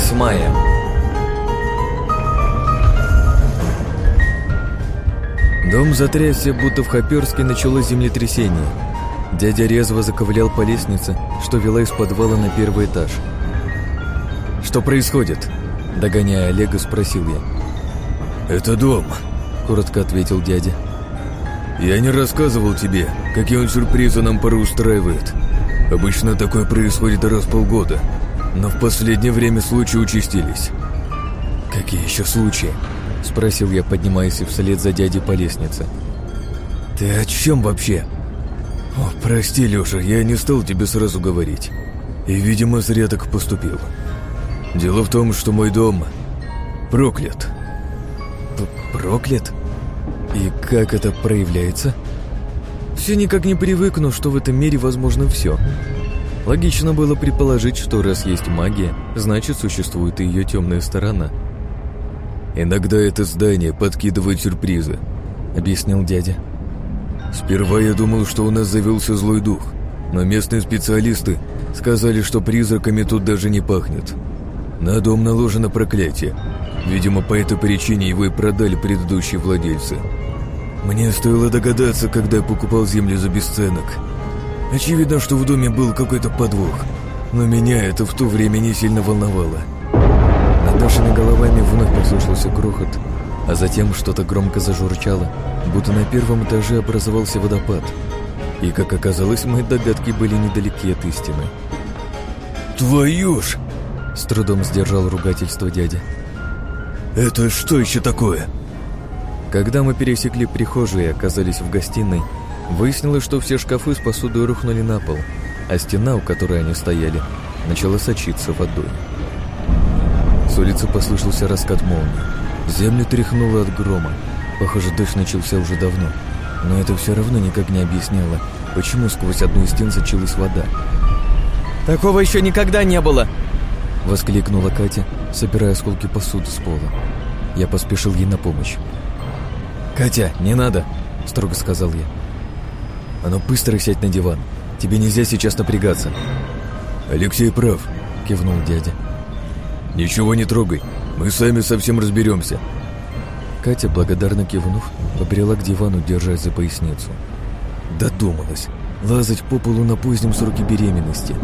восьмая. Дом затрясся, будто в Хоперске началось землетрясение. Дядя резво заковылял по лестнице, что вела из подвала на первый этаж. «Что происходит?» Догоняя Олега, спросил я. «Это дом», — коротко ответил дядя. «Я не рассказывал тебе, какие он сюрпризы нам порой устраивает. Обычно такое происходит раз в полгода, но в последнее время случаи участились». «Какие еще случаи?» — спросил я, поднимаясь вслед за дядей по лестнице. «Ты о чем вообще?» «О, прости, Леша, я не стал тебе сразу говорить. И, видимо, зря так поступил. Дело в том, что мой дом проклят». П «Проклят? И как это проявляется?» «Все никак не привыкну, что в этом мире возможно все. Логично было предположить, что раз есть магия, значит, существует и ее темная сторона». «Иногда это здание подкидывает сюрпризы», — объяснил дядя. «Сперва я думал, что у нас завелся злой дух, но местные специалисты сказали, что призраками тут даже не пахнет. На дом наложено проклятие. Видимо, по этой причине его и продали предыдущие владельцы. Мне стоило догадаться, когда я покупал землю за бесценок. Очевидно, что в доме был какой-то подвох, но меня это в то время не сильно волновало». Над нашими головами вновь послышался грохот, а затем что-то громко зажурчало, будто на первом этаже образовался водопад. И, как оказалось, мои догадки были недалеки от истины. «Твою ж!» — с трудом сдержал ругательство дядя. «Это что еще такое?» Когда мы пересекли прихожую и оказались в гостиной, выяснилось, что все шкафы с посудой рухнули на пол, а стена, у которой они стояли, начала сочиться водой. С улицы послышался раскат молнии. Землю тряхнуло от грома. Похоже, дождь начался уже давно. Но это все равно никак не объясняло, почему сквозь одну из стен сочилась вода. «Такого еще никогда не было!» Воскликнула Катя, собирая осколки посуды с пола. Я поспешил ей на помощь. «Катя, не надо!» – строго сказал я. «А ну быстро сядь на диван. Тебе нельзя сейчас напрягаться». «Алексей прав», – кивнул дядя. «Ничего не трогай, мы сами совсем разберемся». Катя, благодарно кивнув, побрела к дивану, держась за поясницу. Додумалась. Лазать по полу на позднем сроке беременности.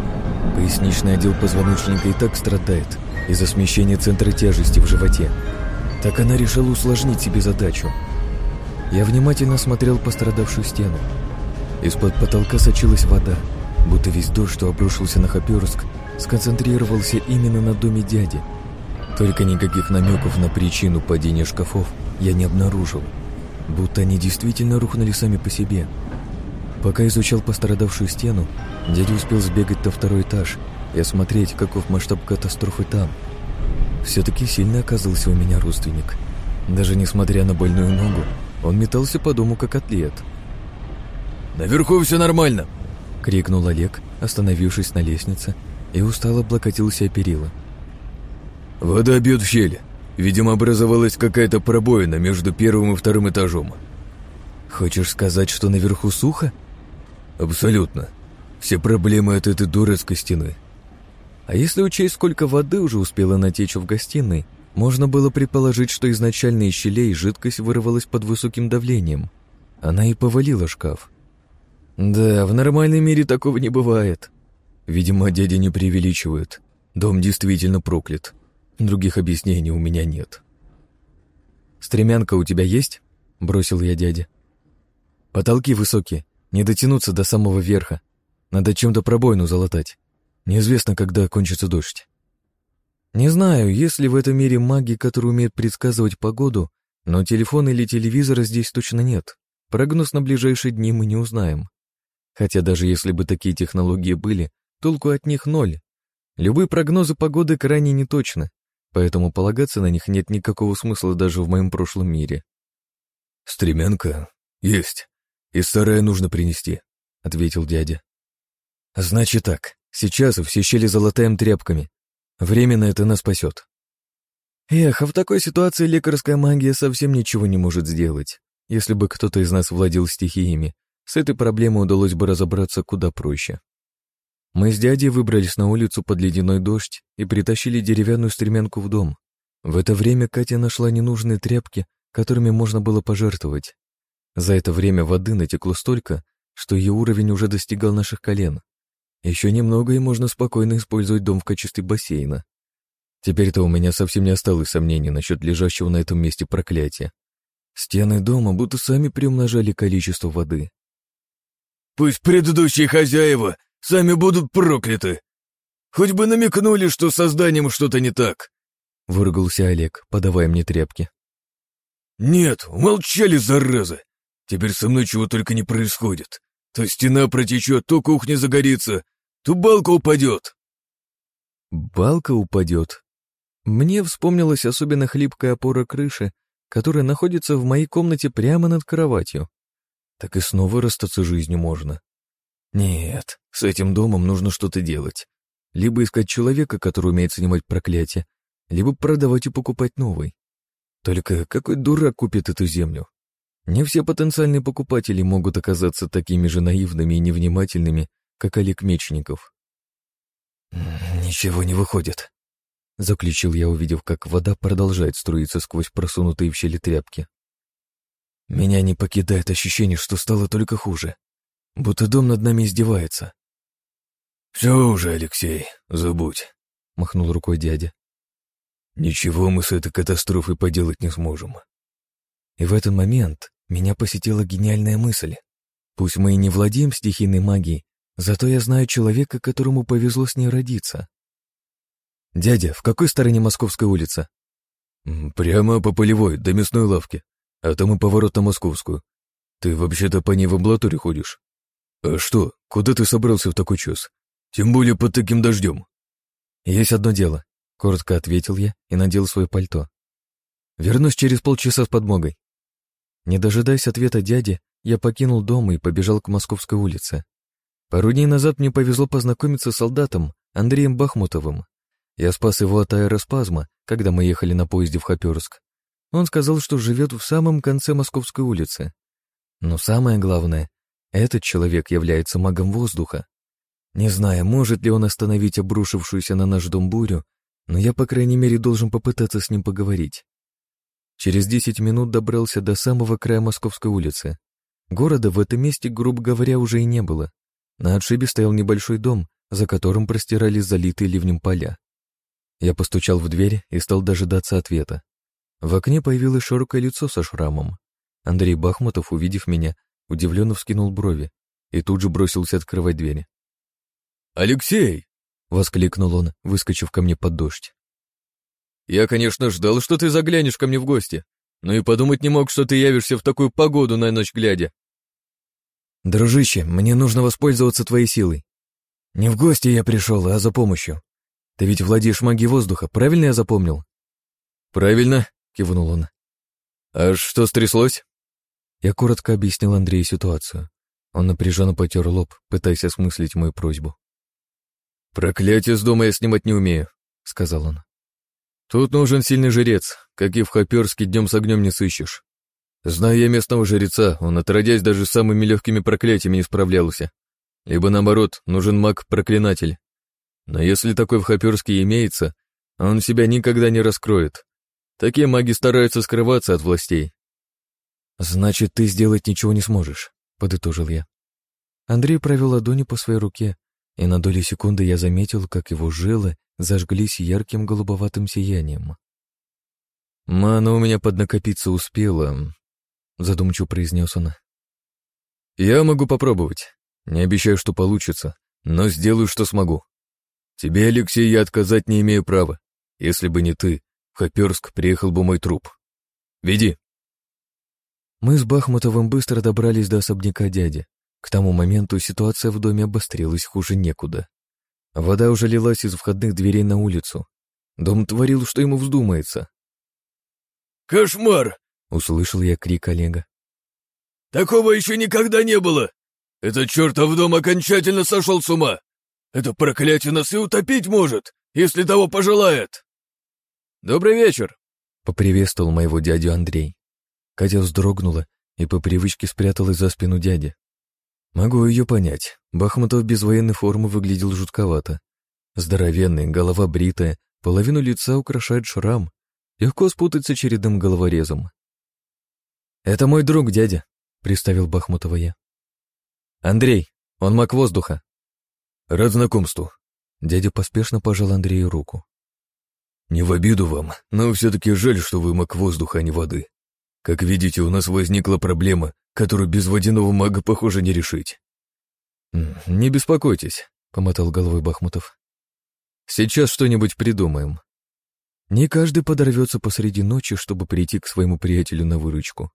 Поясничный отдел позвоночника и так страдает из-за смещения центра тяжести в животе. Так она решила усложнить себе задачу. Я внимательно смотрел пострадавшую стену. Из-под потолка сочилась вода, будто весь дождь, что обрушился на Хоперск, сконцентрировался именно на доме дяди. Только никаких намеков на причину падения шкафов я не обнаружил, будто они действительно рухнули сами по себе. Пока изучал пострадавшую стену, дядя успел сбегать на второй этаж и осмотреть, каков масштаб катастрофы там. Все-таки сильно оказался у меня родственник. Даже несмотря на больную ногу, он метался по дому как атлет. «Наверху все нормально!» — крикнул Олег, остановившись на лестнице и устало облокотился о перила. «Вода бьет в щель. Видимо, образовалась какая-то пробоина между первым и вторым этажом». «Хочешь сказать, что наверху сухо?» «Абсолютно. Все проблемы от этой дурацкой стены». А если учесть, сколько воды уже успела натечь в гостиной, можно было предположить, что изначально из щелей жидкость вырвалась под высоким давлением. Она и повалила шкаф. Да, в нормальном мире такого не бывает. Видимо, дядя не преувеличивает. Дом действительно проклят. Других объяснений у меня нет. «Стремянка у тебя есть?» — бросил я дяде. «Потолки высокие, не дотянуться до самого верха. Надо чем-то пробойну залатать. Неизвестно, когда кончится дождь». Не знаю, есть ли в этом мире маги, которые умеют предсказывать погоду, но телефона или телевизора здесь точно нет. Прогноз на ближайшие дни мы не узнаем. Хотя даже если бы такие технологии были, толку от них ноль. Любые прогнозы погоды крайне неточны, поэтому полагаться на них нет никакого смысла даже в моем прошлом мире. «Стремянка? Есть. Из сарая нужно принести», — ответил дядя. «Значит так, сейчас все щели залатаем тряпками. Временно это нас спасет». Эх, а в такой ситуации лекарская магия совсем ничего не может сделать. Если бы кто-то из нас владел стихиями, с этой проблемой удалось бы разобраться куда проще. Мы с дядей выбрались на улицу под ледяной дождь и притащили деревянную стремянку в дом. В это время Катя нашла ненужные тряпки, которыми можно было пожертвовать. За это время воды натекло столько, что ее уровень уже достигал наших колен. Еще немного, и можно спокойно использовать дом в качестве бассейна. Теперь-то у меня совсем не осталось сомнений насчет лежащего на этом месте проклятия. Стены дома будто сами приумножали количество воды. «Пусть предыдущие хозяева сами будут прокляты! Хоть бы намекнули, что созданием что-то не так!» — выругался Олег, подавая мне тряпки. «Нет, умолчали, зараза! Теперь со мной чего только не происходит. То стена протечет, то кухня загорится, то балка упадет!» «Балка упадет?» Мне вспомнилась особенно хлипкая опора крыши, которая находится в моей комнате прямо над кроватью. Так и снова расстаться жизнью можно. Нет, с этим домом нужно что-то делать. Либо искать человека, который умеет снимать проклятие, либо продавать и покупать новый. Только какой дурак купит эту землю? Не все потенциальные покупатели могут оказаться такими же наивными и невнимательными, как Олег Мечников. «Ничего не выходит», — заключил я, увидев, как вода продолжает струиться сквозь просунутые в щели тряпки. «Меня не покидает ощущение, что стало только хуже. Будто дом над нами издевается». «Все уже, Алексей, забудь», — махнул рукой дядя. «Ничего мы с этой катастрофой поделать не сможем». И в этот момент меня посетила гениальная мысль. Пусть мы и не владеем стихийной магией, зато я знаю человека, которому повезло с ней родиться. «Дядя, в какой стороне Московская улица?» «Прямо по полевой, до мясной лавки, а там и поворот на Московскую. Ты вообще-то по ней в амбулаторию ходишь? А что, куда ты собрался в такой час? Тем более под таким дождем». «Есть одно дело», — коротко ответил я и надел свое пальто. «Вернусь через полчаса с подмогой». Не дожидаясь ответа дяди, я покинул дом и побежал к Московской улице. Пару дней назад мне повезло познакомиться с солдатом Андреем Бахмутовым, я спас его от аэроспазма, когда мы ехали на поезде в Хоперск. Он сказал, что живет в самом конце Московской улицы. Но самое главное, этот человек является магом воздуха. Не знаю, может ли он остановить обрушившуюся на наш дом бурю, но я, по крайней мере, должен попытаться с ним поговорить. Через десять минут добрался до самого края Московской улицы. Города в этом месте, грубо говоря, уже и не было. На отшибе стоял небольшой дом, за которым простирались залитые ливнем поля. Я постучал в дверь и стал дожидаться ответа. В окне появилось широкое лицо со шрамом. Андрей Бахмутов, увидев меня, удивленно вскинул брови и тут же бросился открывать двери. «Алексей!» — воскликнул он, выскочив ко мне под дождь. «Я, конечно, ждал, что ты заглянешь ко мне в гости, но и подумать не мог, что ты явишься в такую погоду на ночь глядя». «Дружище, мне нужно воспользоваться твоей силой. Не в гости я пришел, а за помощью. Ты ведь владеешь магией воздуха, правильно я запомнил? Правильно, кивнул он. А что стряслось? Я коротко объяснил Андрею ситуацию. Он напряженно потер лоб, пытаясь осмыслить мою просьбу. «Проклятие с дома я снимать не умею», — сказал он. «Тут нужен сильный жрец, как и в Хоперске днем с огнем не сыщешь. Знаю я местного жреца, он, отродясь, даже с самыми легкими проклятиями не справлялся. Либо, наоборот, нужен маг-проклинатель. Но если такой в Хоперске имеется, он себя никогда не раскроет. Такие маги стараются скрываться от властей. «Значит, ты сделать ничего не сможешь», — подытожил я. Андрей провел ладони по своей руке, и на доли секунды я заметил, как его жилы зажглись ярким голубоватым сиянием. «Мана у меня поднакопиться успела», — задумчиво произнес он. «Я могу попробовать. Не обещаю, что получится, но сделаю, что смогу. Тебе, Алексей, я отказать не имею права. Если бы не ты, Хоперск приехал бы мой труп. Веди. Мы с Бахмутовым быстро добрались до особняка дяди. К тому моменту ситуация в доме обострилась хуже некуда. Вода уже лилась из входных дверей на улицу. Дом творил, что ему вздумается. «Кошмар!» — услышал я крик Олега. «Такого еще никогда не было! Этот чертов дом окончательно сошел с ума! Это проклятие нас и утопить может, если того пожелает!» «Добрый вечер!» — поприветствовал моего дядю Андрей. Катя вздрогнула и по привычке спряталась за спину дяди. Могу ее понять. Бахмутов без военной формы выглядел жутковато. Здоровенный, голова бритая, половину лица украшает шрам. Легко спутать с очередным головорезом. «Это мой друг, дядя», — представил Бахмутова я. «Андрей, он маг воздуха». «Рад знакомству». Дядя поспешно пожал Андрею руку. «Не в обиду вам, но все-таки жаль, что вы маг воздуха, а не воды. Как видите, у нас возникла проблема, которую без водяного мага, похоже, не решить». «Не беспокойтесь», — помотал головой Бахмутов. «Сейчас что-нибудь придумаем. Не каждый подорвется посреди ночи, чтобы прийти к своему приятелю на выручку.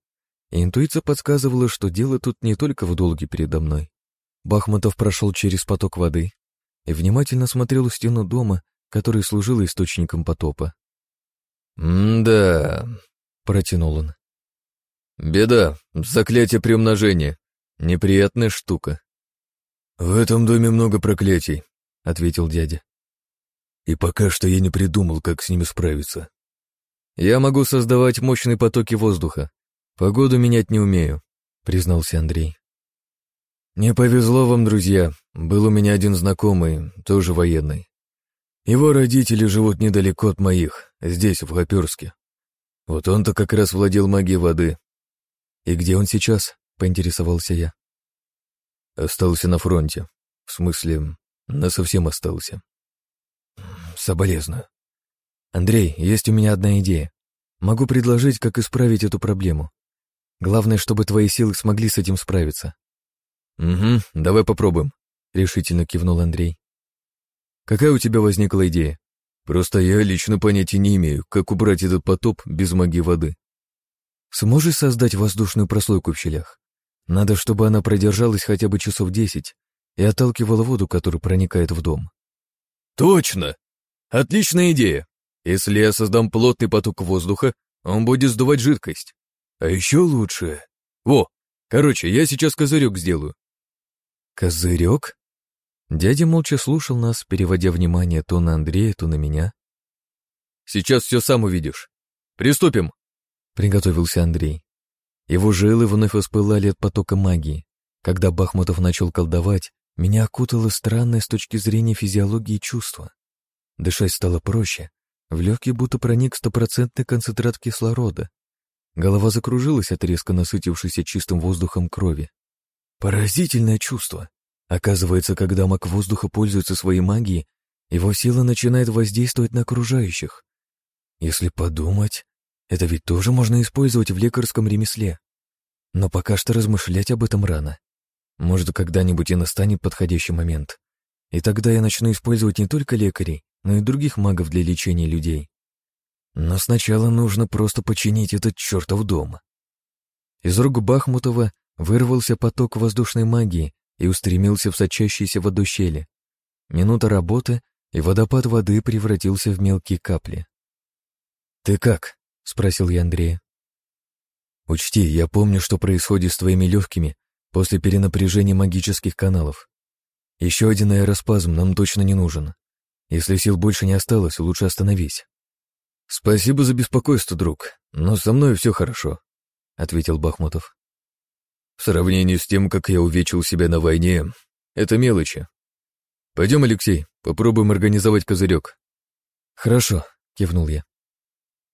Интуиция подсказывала, что дело тут не только в долге передо мной. Бахмутов прошел через поток воды и внимательно смотрел стену дома, который служил источником потопа. «М-да», — протянул он. «Беда, заклятие приумножения. Неприятная штука». «В этом доме много проклятий», — ответил дядя. «И пока что я не придумал, как с ними справиться». «Я могу создавать мощные потоки воздуха. Погоду менять не умею», — признался Андрей. «Не повезло вам, друзья. Был у меня один знакомый, тоже военный. Его родители живут недалеко от моих, здесь, в Хоперске. Вот он-то как раз владел магией воды. И где он сейчас? Поинтересовался я. Остался на фронте. В смысле, насовсем остался. Соболезную. Андрей, есть у меня одна идея. Могу предложить, как исправить эту проблему. Главное, чтобы твои силы смогли с этим справиться. Угу, давай попробуем, решительно кивнул Андрей. Какая у тебя возникла идея? Просто я лично понятия не имею, как убрать этот потоп без магии воды. Сможешь создать воздушную прослойку в щелях? Надо, чтобы она продержалась хотя бы часов десять и отталкивала воду, которая проникает в дом. Точно! Отличная идея! Если я создам плотный поток воздуха, он будет сдувать жидкость. А еще лучше... Во, короче, я сейчас козырек сделаю. Козырек? Дядя молча слушал нас, переводя внимание то на Андрея, то на меня. «Сейчас все сам увидишь. Приступим!» — приготовился Андрей. Его жилы вновь воспылали от потока магии. Когда Бахмутов начал колдовать, меня окутало странное с точки зрения физиологии чувство. Дышать стало проще. В легкие будто проник стопроцентный концентрат кислорода. Голова закружилась от резко насытившейся чистым воздухом крови. Поразительное чувство. Оказывается, когда маг воздуха пользуется своей магией, его сила начинает воздействовать на окружающих. Если подумать, это ведь тоже можно использовать в лекарском ремесле. Но пока что размышлять об этом рано. Может, когда-нибудь и настанет подходящий момент. И тогда я начну использовать не только лекарей, но и других магов для лечения людей. Но сначала нужно просто починить этот чертов дом. Из рук Бахмутова вырвался поток воздушной магии, и устремился в сочащиеся воду щели. Минута работы, и водопад воды превратился в мелкие капли. «Ты как?» — спросил я Андрея. «Учти, я помню, что происходит с твоими легкими после перенапряжения магических каналов. Еще один аэроспазм нам точно не нужен. Если сил больше не осталось, лучше остановись». «Спасибо за беспокойство, друг, но со мной все хорошо», — ответил Бахмутов. В сравнении с тем, как я увечил себя на войне, это мелочи. Пойдем, Алексей, попробуем организовать козырек. Хорошо, кивнул я.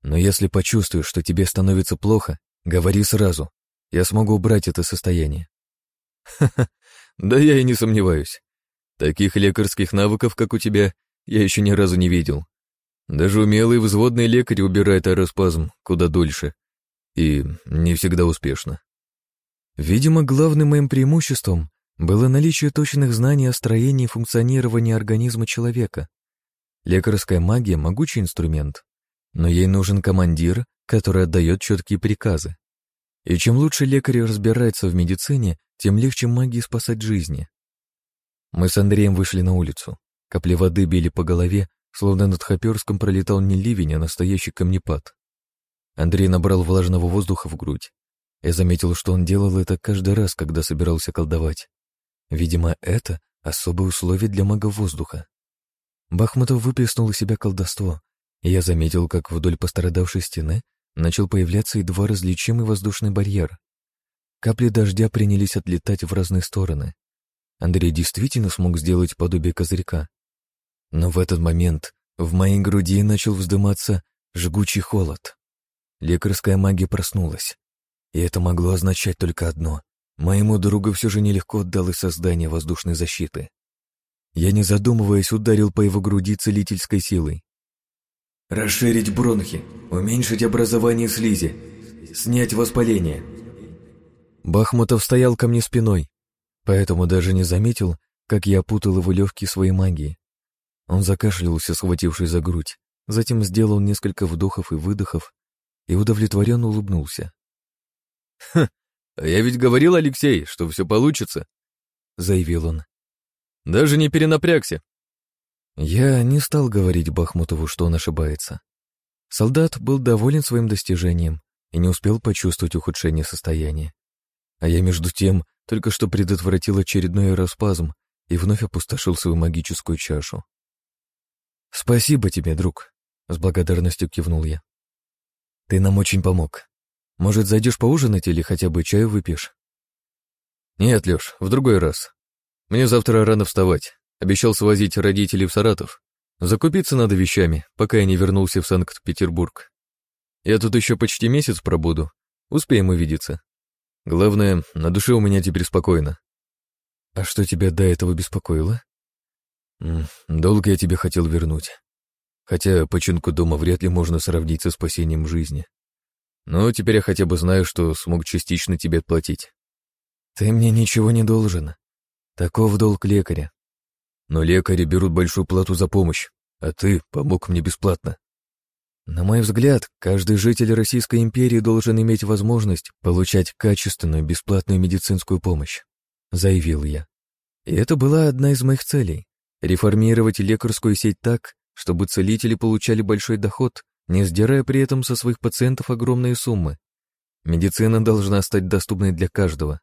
Но если почувствуешь, что тебе становится плохо, говори сразу. Я смогу убрать это состояние. Ха-ха, да я и не сомневаюсь. Таких лекарских навыков, как у тебя, я еще ни разу не видел. Даже умелый взводный лекарь убирает аэроспазм куда дольше. И не всегда успешно. Видимо, главным моим преимуществом было наличие точных знаний о строении и функционировании организма человека. Лекарская магия — могучий инструмент, но ей нужен командир, который отдает четкие приказы. И чем лучше лекарь разбирается в медицине, тем легче магии спасать жизни. Мы с Андреем вышли на улицу. Капли воды били по голове, словно над Хоперском пролетал не ливень, а настоящий камнепад. Андрей набрал влажного воздуха в грудь. Я заметил, что он делал это каждый раз, когда собирался колдовать. Видимо, это особое условие для мага воздуха. Бахмутов выплеснул из себя колдовство, и я заметил, как вдоль пострадавшей стены начал появляться едва различимый воздушный барьер. Капли дождя принялись отлетать в разные стороны. Андрей действительно смог сделать подобие козырька. Но в этот момент в моей груди начал вздыматься жгучий холод. Лекарская магия проснулась. И это могло означать только одно. Моему другу все же нелегко отдалось создание воздушной защиты. Я, не задумываясь, ударил по его груди целительской силой. «Расширить бронхи, уменьшить образование слизи, снять воспаление». Бахмутов стоял ко мне спиной, поэтому даже не заметил, как я опутал его легкие своей магией. Он закашлялся, схватившись за грудь, затем сделал несколько вдохов и выдохов и удовлетворенно улыбнулся. «Ха, а я ведь говорил, Алексей, что все получится», — заявил он. «Даже не перенапрягся». Я не стал говорить Бахмутову, что он ошибается. Солдат был доволен своим достижением и не успел почувствовать ухудшение состояния. А я, между тем, только что предотвратил очередной аэроспазм и вновь опустошил свою магическую чашу. «Спасибо тебе, друг», — с благодарностью кивнул я. Ты нам очень помог. Может, зайдешь поужинать или хотя бы чаю выпьешь? Нет, Леш, в другой раз. Мне завтра рано вставать. Обещал свозить родителей в Саратов. Закупиться надо вещами, пока я не вернулся в Санкт-Петербург. Я тут еще почти месяц пробуду. Успеем увидеться. Главное, на душе у меня теперь спокойно. А что тебя до этого беспокоило? Долго я тебе хотел вернуть. Хотя починку дома вряд ли можно сравнить со спасением жизни. Но теперь я хотя бы знаю, что смог частично тебе отплатить. Ты мне ничего не должен. Таков долг лекаря. Но лекари берут большую плату за помощь, а ты помог мне бесплатно. На мой взгляд, каждый житель Российской империи должен иметь возможность получать качественную бесплатную медицинскую помощь, заявил я. И это была одна из моих целей — реформировать лекарскую сеть так, чтобы целители получали большой доход, не сдирая при этом со своих пациентов огромные суммы. Медицина должна стать доступной для каждого.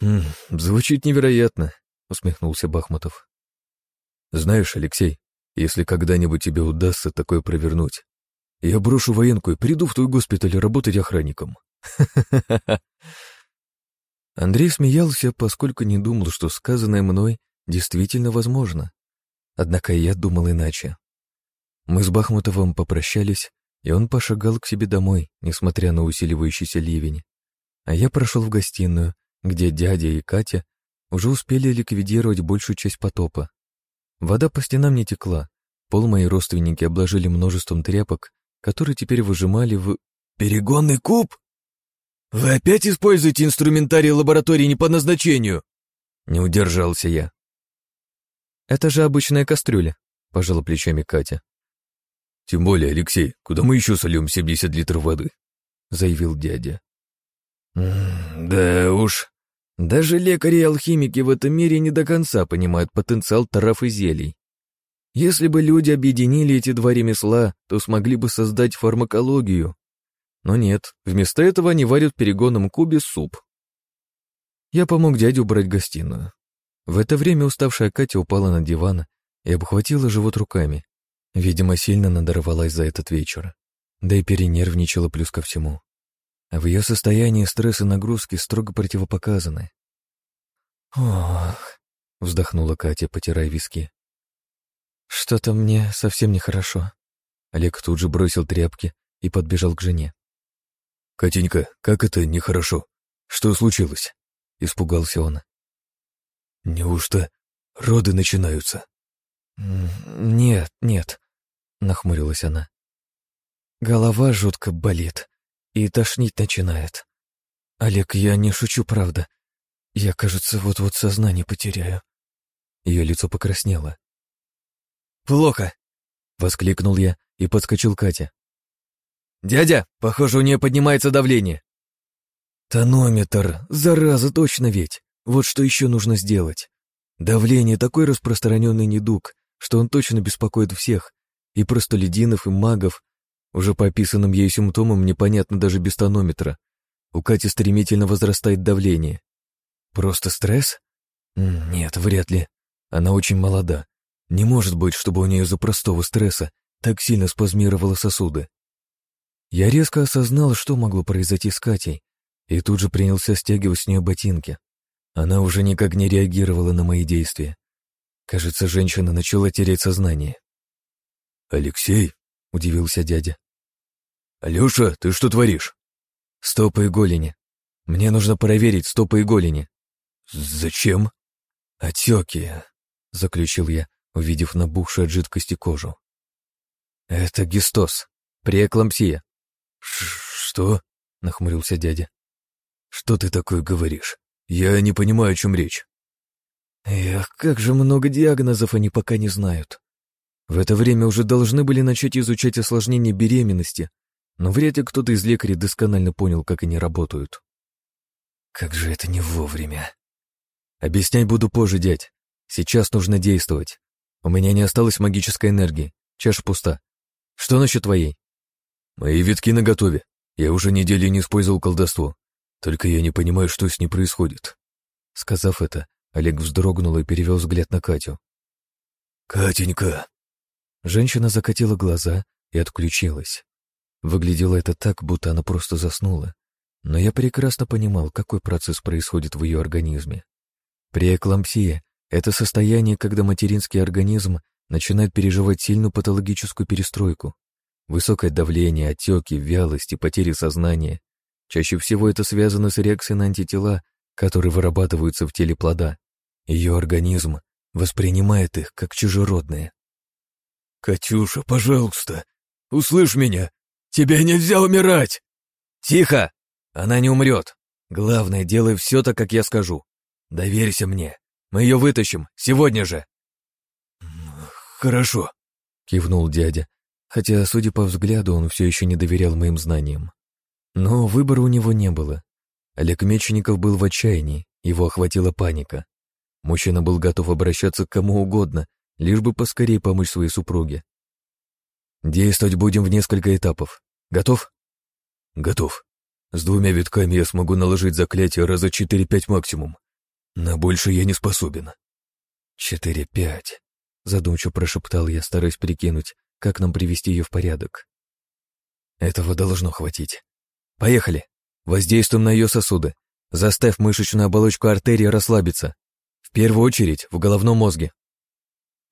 «Хм, «Звучит невероятно», — усмехнулся Бахмутов. «Знаешь, Алексей, если когда-нибудь тебе удастся такое провернуть, я брошу военку и приду в твой госпиталь работать охранником». Андрей смеялся, поскольку не думал, что сказанное мной действительно возможно. Однако я думал иначе. Мы с Бахмутовым попрощались, и он пошагал к себе домой, несмотря на усиливающийся ливень. А я прошел в гостиную, где дядя и Катя уже успели ликвидировать большую часть потопа. Вода по стенам не текла, пол мои родственники обложили множеством тряпок, которые теперь выжимали в... «Перегонный куб? Вы опять используете инструментарий лаборатории не по назначению?» Не удержался я. «Это же обычная кастрюля», — пожала плечами Катя. «Тем более, Алексей, куда мы еще сольем 70 литров воды?» — заявил дядя. «Да уж, даже лекари и алхимики в этом мире не до конца понимают потенциал трав и зелий. Если бы люди объединили эти два ремесла, то смогли бы создать фармакологию. Но нет, вместо этого они варят в перегонном кубе суп. Я помог дяде убрать гостиную. В это время уставшая Катя упала на диван и обхватила живот руками. Видимо, сильно надорвалась за этот вечер. Да и перенервничала плюс ко всему. А в ее состоянии стресс и нагрузки строго противопоказаны. «Ох», — вздохнула Катя, потирая виски. «Что-то мне совсем нехорошо». Олег тут же бросил тряпки и подбежал к жене. «Катенька, как это нехорошо? Что случилось?» — испугался он. «Неужто роды начинаются?» «Нет, нет», — нахмурилась она. «Голова жутко болит и тошнить начинает. Олег, я не шучу, правда. Я, кажется, вот-вот сознание потеряю». Ее лицо покраснело. «Плохо!» — воскликнул я и подскочил Катя. «Дядя, похоже, у нее поднимается давление». «Тонометр, зараза, точно ведь!» Вот что еще нужно сделать. Давление — такой распространенный недуг, что он точно беспокоит всех, и простолюдинов, и магов. Уже по описанным ею симптомам непонятно даже без тонометра. У Кати стремительно возрастает давление. Просто стресс? Нет, вряд ли. Она очень молода. Не может быть, чтобы у нее за простого стресса так сильно спазмировало сосуды. Я резко осознал, что могло произойти с Катей, и тут же принялся стягивать с нее ботинки. Она уже никак не реагировала на мои действия. Кажется, женщина начала терять сознание. «Алексей?» — удивился дядя. «Алёша, ты что творишь?» «Стопы и голени. Мне нужно проверить стопы и голени». «Зачем?» «Отеки», — заключил я, увидев набухшую от жидкости кожу. «Это гистоз. Преэклампсия». «Что?» — нахмурился дядя. «Что ты такое говоришь? Я не понимаю, о чем речь». «Эх, как же много диагнозов они пока не знают. В это время уже должны были начать изучать осложнения беременности, но вряд ли кто-то из лекарей досконально понял, как они работают. Как же это не вовремя. Объяснять буду позже, дядь. Сейчас нужно действовать. У меня не осталось магической энергии, чаша пуста. Что насчет твоей? Мои витки наготове. Я уже недели не использовал колдовство. Только я не понимаю, что с ней происходит. Сказав это, Олег вздрогнул и перевел взгляд на Катю. «Катенька!» Женщина закатила глаза и отключилась. Выглядело это так, будто она просто заснула. Но я прекрасно понимал, какой процесс происходит в ее организме. Преэклампсия — это состояние, когда материнский организм начинает переживать сильную патологическую перестройку. Высокое давление, отеки, вялость и потери сознания. Чаще всего это связано с реакцией на антитела, которые вырабатываются в теле плода. Ее организм воспринимает их как чужеродные. «Катюша, пожалуйста, услышь меня! Тебе нельзя умирать!» «Тихо! Она не умрет. Главное, делай все так, как я скажу. Доверься мне. Мы ее вытащим. Сегодня же!» «Хорошо», — кивнул дядя, хотя, судя по взгляду, он все еще не доверял моим знаниям. Но выбора у него не было. Олег Мечников был в отчаянии, его охватила паника. Мужчина был готов обращаться к кому угодно, лишь бы поскорее помочь своей супруге. Действовать будем в несколько этапов. Готов? Готов. С двумя витками я смогу наложить заклятие раза четыре-пять максимум. На больше я не способен. Четыре-пять. Задумчиво прошептал я, стараясь прикинуть, как нам привести ее в порядок. Этого должно хватить. Поехали. Воздействуем на ее сосуды. Заставь мышечную оболочку артерии расслабиться. В первую очередь в головном мозге.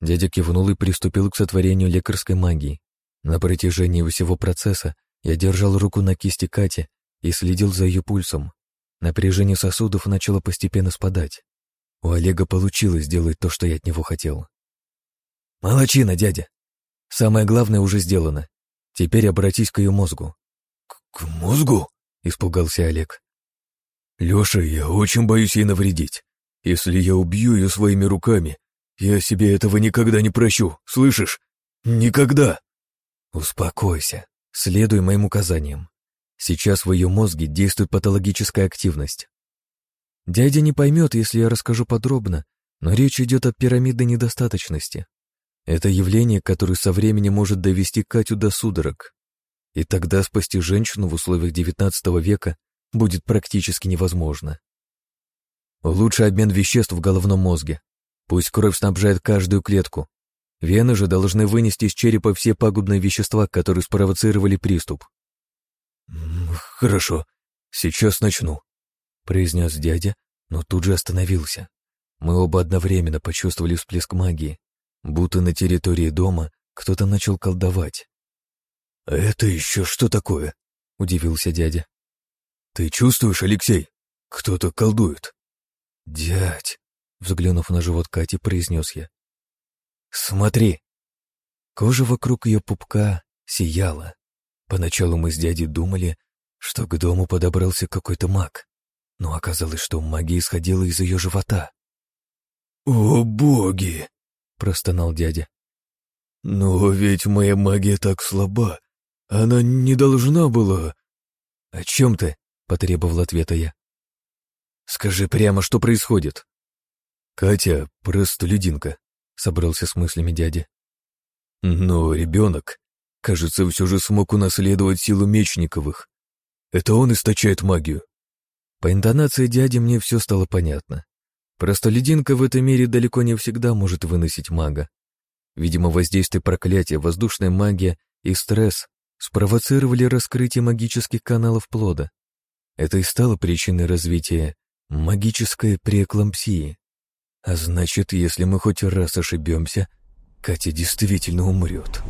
Дядя кивнул и приступил к сотворению лекарской магии. На протяжении всего процесса я держал руку на кисти Кати и следил за ее пульсом. Напряжение сосудов начало постепенно спадать. У Олега получилось сделать то, что я от него хотел. «Молодчина, дядя! Самое главное уже сделано. Теперь обратись к ее мозгу». «К, к мозгу?» — испугался Олег. «Леша, я очень боюсь ей навредить. Если я убью ее своими руками, я себе этого никогда не прощу, слышишь? Никогда!» «Успокойся, следуй моим указаниям. Сейчас в ее мозге действует патологическая активность. Дядя не поймет, если я расскажу подробно, но речь идет о пирамидной недостаточности. Это явление, которое со временем может довести Катю до судорог. И тогда спасти женщину в условиях XIX века будет практически невозможно. Лучше обмен веществ в головном мозге. Пусть кровь снабжает каждую клетку. Вены же должны вынести из черепа все пагубные вещества, которые спровоцировали приступ. «Хорошо, сейчас начну», — произнес дядя, но тут же остановился. Мы оба одновременно почувствовали всплеск магии, будто на территории дома кто-то начал колдовать. «А это еще что такое?» — удивился дядя. «Ты чувствуешь, Алексей? Кто-то колдует». «Дядь!» — взглянув на живот Кати, произнес я. «Смотри!» Кожа вокруг ее пупка сияла. Поначалу мы с дядей думали, что к дому подобрался какой-то маг, но оказалось, что магия исходила из ее живота. «О, боги!» — простонал дядя. «Но ведь моя магия так слаба, она не должна была...» «О чем ты?» — потребовал ответа я. «Скажи прямо, что происходит?» «Катя — простолюдинка», — собрался с мыслями дядя. «Но ребенок, кажется, все же смог унаследовать силу Мечниковых. Это он источает магию». По интонации дяди мне все стало понятно. Простолюдинка в этом мире далеко не всегда может выносить мага. Видимо, воздействие проклятия, воздушная магия и стресс спровоцировали раскрытие магических каналов плода. Это и стало причиной развития магической преэклампсии. А значит, если мы хоть раз ошибемся, Катя действительно умрет.